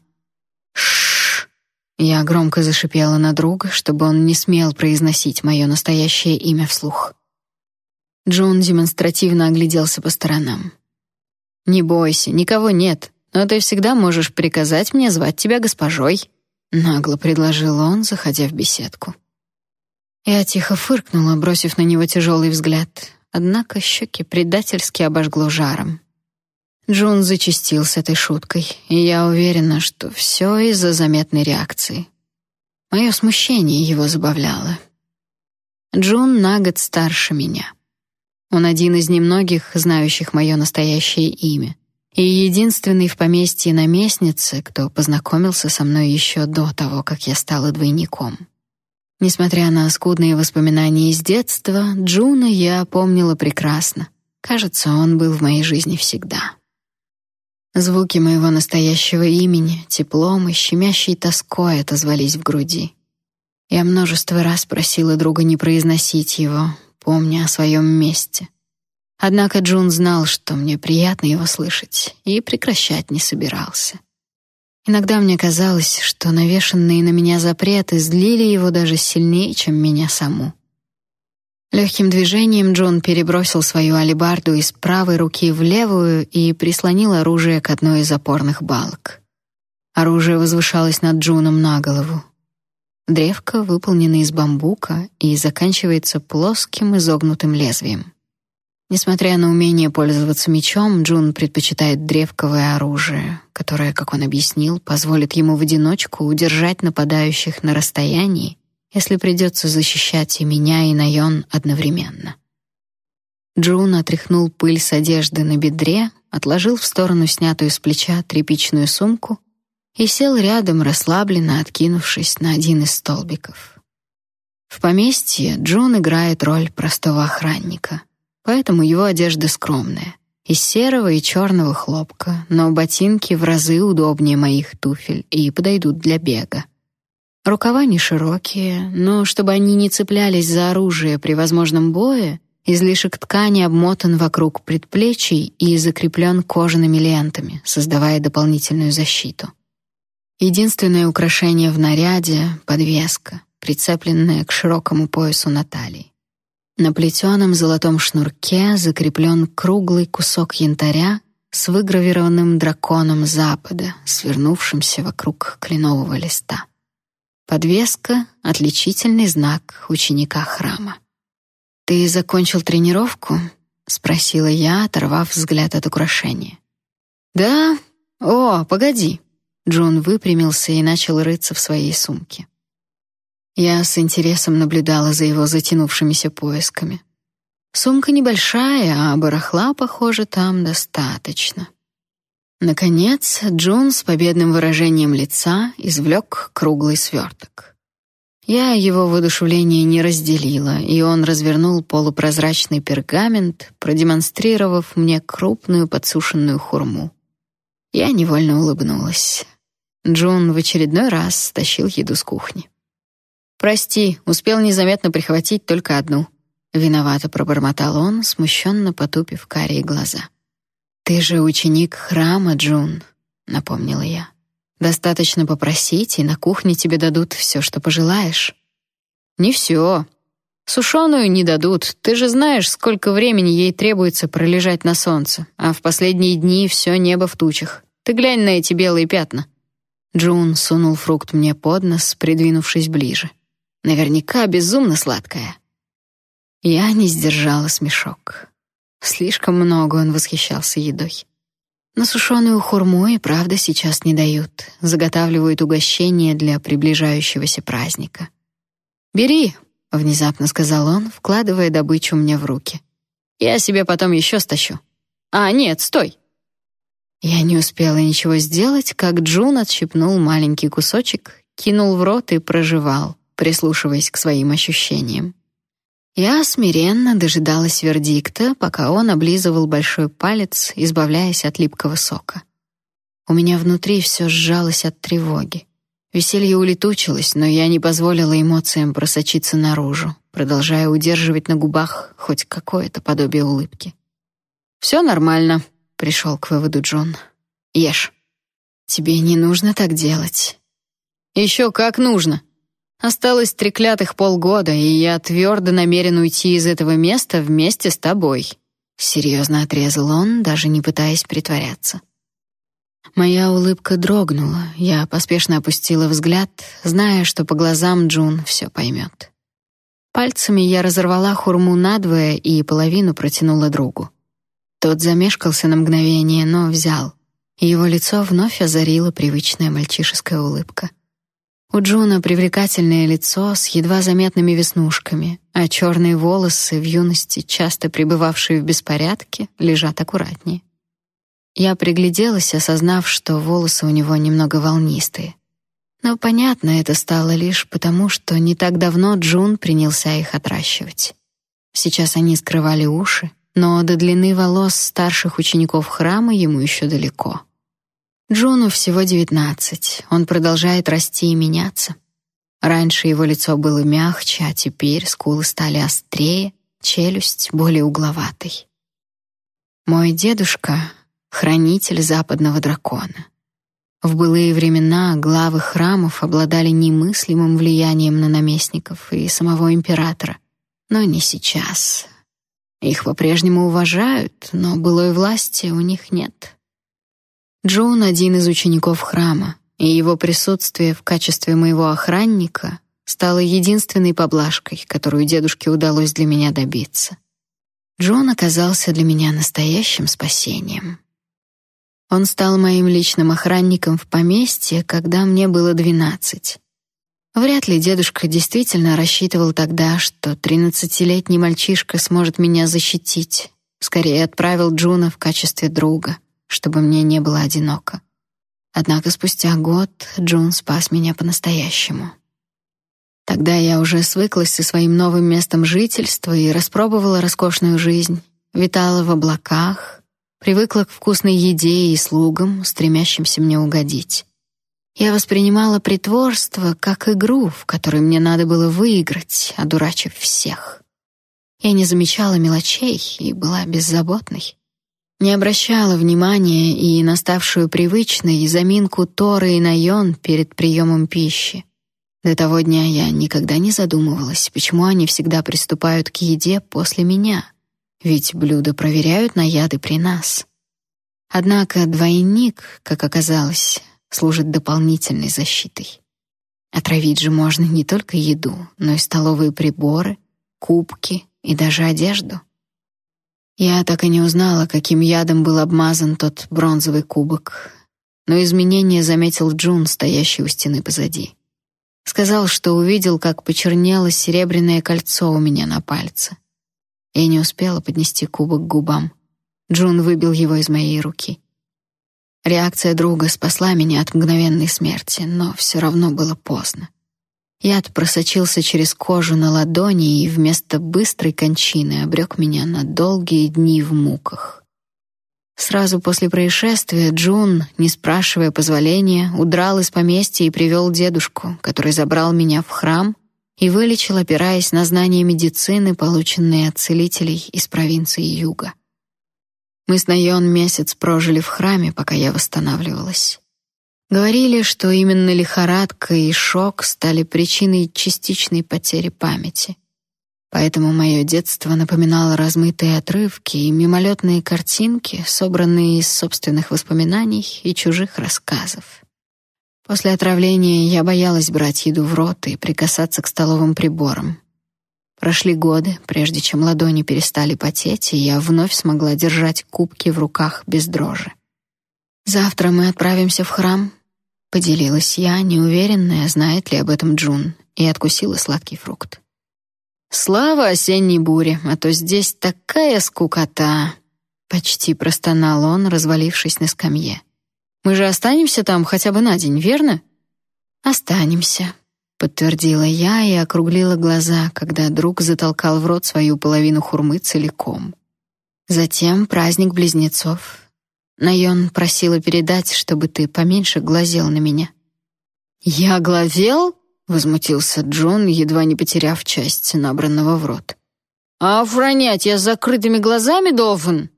Я громко зашипела на друга, чтобы он не смел произносить мое настоящее имя вслух. Джон демонстративно огляделся по сторонам. «Не бойся, никого нет, но ты всегда можешь приказать мне звать тебя госпожой», — нагло предложил он, заходя в беседку. Я тихо фыркнула, бросив на него тяжелый взгляд, однако щеки предательски обожгло жаром. Джун зачастил с этой шуткой, и я уверена, что все из-за заметной реакции. Мое смущение его забавляло. Джун на год старше меня. Он один из немногих, знающих мое настоящее имя, и единственный в поместье наместницы, кто познакомился со мной еще до того, как я стала двойником. Несмотря на скудные воспоминания из детства, Джуна я помнила прекрасно. Кажется, он был в моей жизни всегда. Звуки моего настоящего имени теплом и щемящей тоской отозвались в груди. Я множество раз просила друга не произносить его, помня о своем месте. Однако Джун знал, что мне приятно его слышать, и прекращать не собирался. Иногда мне казалось, что навешанные на меня запреты злили его даже сильнее, чем меня саму. Легким движением Джон перебросил свою алебарду из правой руки в левую и прислонил оружие к одной из опорных балок. Оружие возвышалось над Джоном на голову. Древко выполнено из бамбука и заканчивается плоским изогнутым лезвием. Несмотря на умение пользоваться мечом, Джун предпочитает древковое оружие, которое, как он объяснил, позволит ему в одиночку удержать нападающих на расстоянии если придется защищать и меня, и Найон одновременно. Джун отряхнул пыль с одежды на бедре, отложил в сторону снятую с плеча тряпичную сумку и сел рядом, расслабленно откинувшись на один из столбиков. В поместье Джун играет роль простого охранника, поэтому его одежда скромная, из серого и черного хлопка, но ботинки в разы удобнее моих туфель и подойдут для бега. Рукава не широкие, но чтобы они не цеплялись за оружие при возможном бое, излишек ткани обмотан вокруг предплечий и закреплен кожаными лентами, создавая дополнительную защиту. Единственное украшение в наряде — подвеска, прицепленная к широкому поясу на талии. На плетеном золотом шнурке закреплен круглый кусок янтаря с выгравированным драконом запада, свернувшимся вокруг кленового листа. Подвеска — отличительный знак ученика храма. «Ты закончил тренировку?» — спросила я, оторвав взгляд от украшения. «Да? О, погоди!» Джон выпрямился и начал рыться в своей сумке. Я с интересом наблюдала за его затянувшимися поисками. Сумка небольшая, а барахла, похоже, там достаточно. Наконец, Джун с победным выражением лица извлек круглый сверток. Я его воодушевление не разделила, и он развернул полупрозрачный пергамент, продемонстрировав мне крупную подсушенную хурму. Я невольно улыбнулась. Джун в очередной раз стащил еду с кухни. «Прости, успел незаметно прихватить только одну». Виновато пробормотал он, смущенно потупив карие глаза. «Ты же ученик храма, Джун», — напомнила я. «Достаточно попросить, и на кухне тебе дадут все, что пожелаешь». «Не все. Сушеную не дадут. Ты же знаешь, сколько времени ей требуется пролежать на солнце, а в последние дни все небо в тучах. Ты глянь на эти белые пятна». Джун сунул фрукт мне под нос, придвинувшись ближе. Наверняка безумно сладкая. Я не сдержала смешок. Слишком много он восхищался едой. На сушеную хурму и правда сейчас не дают. Заготавливают угощения для приближающегося праздника. «Бери», — внезапно сказал он, вкладывая добычу мне в руки. «Я себе потом еще стащу». «А, нет, стой!» Я не успела ничего сделать, как Джун отщипнул маленький кусочек, кинул в рот и прожевал прислушиваясь к своим ощущениям. Я смиренно дожидалась вердикта, пока он облизывал большой палец, избавляясь от липкого сока. У меня внутри все сжалось от тревоги. Веселье улетучилось, но я не позволила эмоциям просочиться наружу, продолжая удерживать на губах хоть какое-то подобие улыбки. «Все нормально», — пришел к выводу Джон. «Ешь». «Тебе не нужно так делать». «Еще как нужно», Осталось треклятых полгода, и я твердо намерен уйти из этого места вместе с тобой. Серьезно отрезал он, даже не пытаясь притворяться. Моя улыбка дрогнула. Я поспешно опустила взгляд, зная, что по глазам Джун все поймет. Пальцами я разорвала хурму надвое и половину протянула другу. Тот замешкался на мгновение, но взял. Его лицо вновь озарила привычная мальчишеская улыбка. У Джуна привлекательное лицо с едва заметными веснушками, а черные волосы в юности, часто пребывавшие в беспорядке, лежат аккуратнее. Я пригляделась, осознав, что волосы у него немного волнистые. Но понятно это стало лишь потому, что не так давно Джун принялся их отращивать. Сейчас они скрывали уши, но до длины волос старших учеников храма ему еще далеко. Джону всего девятнадцать. Он продолжает расти и меняться. Раньше его лицо было мягче, а теперь скулы стали острее, челюсть более угловатой. Мой дедушка — хранитель западного дракона. В былые времена главы храмов обладали немыслимым влиянием на наместников и самого императора, но не сейчас. Их по-прежнему уважают, но былой власти у них нет. Джон один из учеников храма, и его присутствие в качестве моего охранника стало единственной поблажкой, которую дедушке удалось для меня добиться. Джон оказался для меня настоящим спасением. Он стал моим личным охранником в поместье, когда мне было двенадцать. Вряд ли дедушка действительно рассчитывал тогда, что тринадцатилетний мальчишка сможет меня защитить. Скорее отправил Джуна в качестве друга — чтобы мне не было одиноко. Однако спустя год Джун спас меня по-настоящему. Тогда я уже свыклась со своим новым местом жительства и распробовала роскошную жизнь, витала в облаках, привыкла к вкусной еде и слугам, стремящимся мне угодить. Я воспринимала притворство как игру, в которой мне надо было выиграть, одурачив всех. Я не замечала мелочей и была беззаботной. Не обращала внимания и на ставшую привычной заминку Торы и Найон перед приемом пищи. До того дня я никогда не задумывалась, почему они всегда приступают к еде после меня. Ведь блюда проверяют на яды при нас. Однако двойник, как оказалось, служит дополнительной защитой. Отравить же можно не только еду, но и столовые приборы, кубки и даже одежду. Я так и не узнала, каким ядом был обмазан тот бронзовый кубок, но изменение заметил Джун, стоящий у стены позади. Сказал, что увидел, как почернело серебряное кольцо у меня на пальце. Я не успела поднести кубок к губам. Джун выбил его из моей руки. Реакция друга спасла меня от мгновенной смерти, но все равно было поздно. Яд просочился через кожу на ладони и вместо быстрой кончины обрек меня на долгие дни в муках. Сразу после происшествия Джун, не спрашивая позволения, удрал из поместья и привел дедушку, который забрал меня в храм и вылечил, опираясь на знания медицины, полученные от целителей из провинции Юга. Мы с Найон месяц прожили в храме, пока я восстанавливалась. Говорили, что именно лихорадка и шок стали причиной частичной потери памяти. Поэтому мое детство напоминало размытые отрывки и мимолетные картинки, собранные из собственных воспоминаний и чужих рассказов. После отравления я боялась брать еду в рот и прикасаться к столовым приборам. Прошли годы, прежде чем ладони перестали потеть, и я вновь смогла держать кубки в руках без дрожи. Завтра мы отправимся в храм, Поделилась я, неуверенная, знает ли об этом Джун, и откусила сладкий фрукт. Слава осенней буре, а то здесь такая скукота, почти простонал он, развалившись на скамье. Мы же останемся там хотя бы на день, верно? Останемся, подтвердила я и округлила глаза, когда друг затолкал в рот свою половину хурмы целиком. Затем праздник близнецов, Найон просила передать, чтобы ты поменьше глазел на меня. Я глазел? возмутился Джон, едва не потеряв часть набранного в рот. А охранять я с закрытыми глазами должен?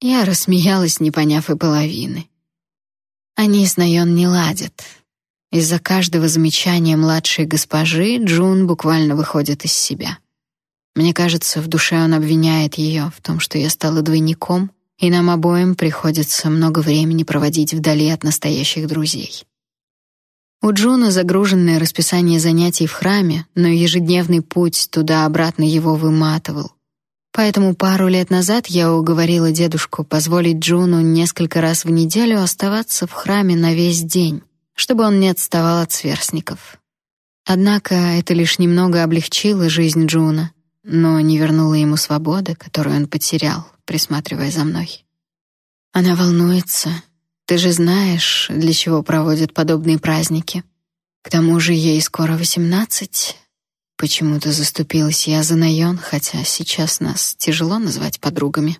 Я рассмеялась, не поняв и половины. Они с Найон не ладят. Из-за каждого замечания младшей госпожи Джун буквально выходит из себя. Мне кажется, в душе он обвиняет ее в том, что я стала двойником, и нам обоим приходится много времени проводить вдали от настоящих друзей. У Джуна загруженное расписание занятий в храме, но ежедневный путь туда-обратно его выматывал. Поэтому пару лет назад я уговорила дедушку позволить Джуну несколько раз в неделю оставаться в храме на весь день, чтобы он не отставал от сверстников. Однако это лишь немного облегчило жизнь Джуна, но не вернуло ему свободы, которую он потерял, присматривая за мной. Она волнуется. Ты же знаешь, для чего проводят подобные праздники. К тому же ей скоро восемнадцать. Почему-то заступилась я за Найон, хотя сейчас нас тяжело назвать подругами.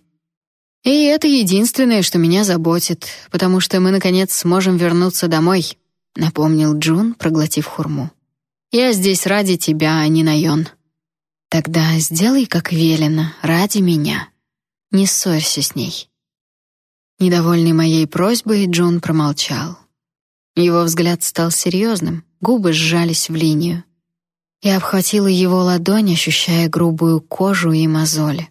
И это единственное, что меня заботит, потому что мы наконец сможем вернуться домой, напомнил Джун, проглотив хурму. Я здесь ради тебя, а не Найон. Тогда сделай, как велено, ради меня. Не ссорься с ней. Недовольный моей просьбой, Джон промолчал. Его взгляд стал серьезным, губы сжались в линию. Я обхватила его ладонь, ощущая грубую кожу и мозоли.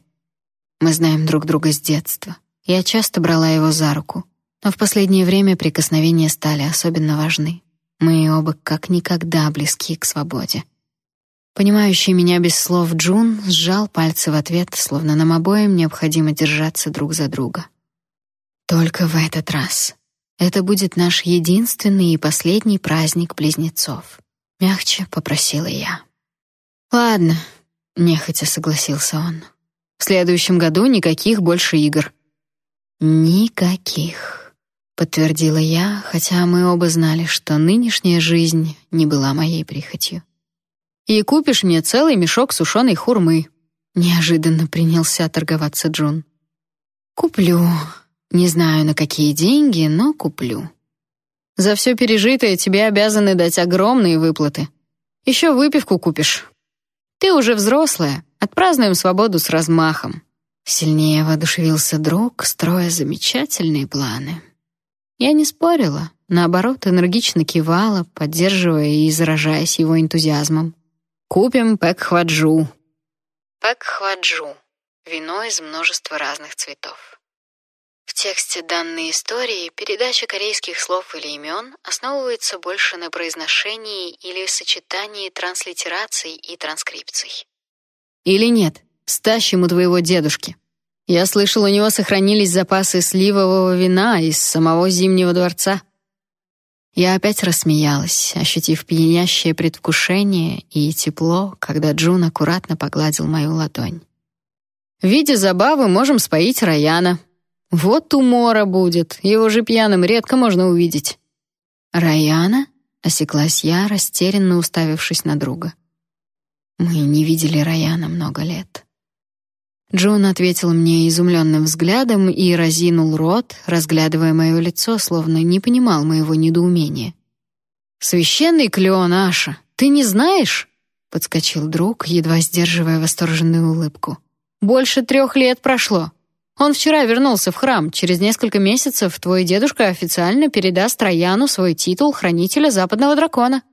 Мы знаем друг друга с детства. Я часто брала его за руку, но в последнее время прикосновения стали особенно важны. Мы оба как никогда близки к свободе. Понимающий меня без слов Джун сжал пальцы в ответ, словно нам обоим необходимо держаться друг за друга. Только в этот раз. Это будет наш единственный и последний праздник близнецов, мягче попросила я. Ладно, нехотя согласился он. В следующем году никаких больше игр. Никаких, подтвердила я, хотя мы оба знали, что нынешняя жизнь не была моей прихотью и купишь мне целый мешок сушеной хурмы». Неожиданно принялся торговаться Джун. «Куплю. Не знаю, на какие деньги, но куплю. За все пережитое тебе обязаны дать огромные выплаты. Еще выпивку купишь. Ты уже взрослая, отпразднуем свободу с размахом». Сильнее воодушевился друг, строя замечательные планы. Я не спорила, наоборот, энергично кивала, поддерживая и заражаясь его энтузиазмом. Купим пэкхваджу. Пэкхваджу — вино из множества разных цветов. В тексте данной истории передача корейских слов или имен основывается больше на произношении или сочетании транслитераций и транскрипций. Или нет, стащим у твоего дедушки. Я слышал, у него сохранились запасы сливового вина из самого Зимнего дворца. Я опять рассмеялась, ощутив пьянящее предвкушение и тепло, когда Джун аккуратно погладил мою ладонь. В виде забавы можем споить Раяна. Вот умора будет, его же пьяным редко можно увидеть. Раяна? Осеклась я, растерянно уставившись на друга. Мы не видели Раяна много лет. Джон ответил мне изумленным взглядом и разинул рот, разглядывая мое лицо, словно не понимал моего недоумения. «Священный клен, Аша, ты не знаешь?» — подскочил друг, едва сдерживая восторженную улыбку. «Больше трех лет прошло. Он вчера вернулся в храм. Через несколько месяцев твой дедушка официально передаст Трояну свой титул хранителя западного дракона».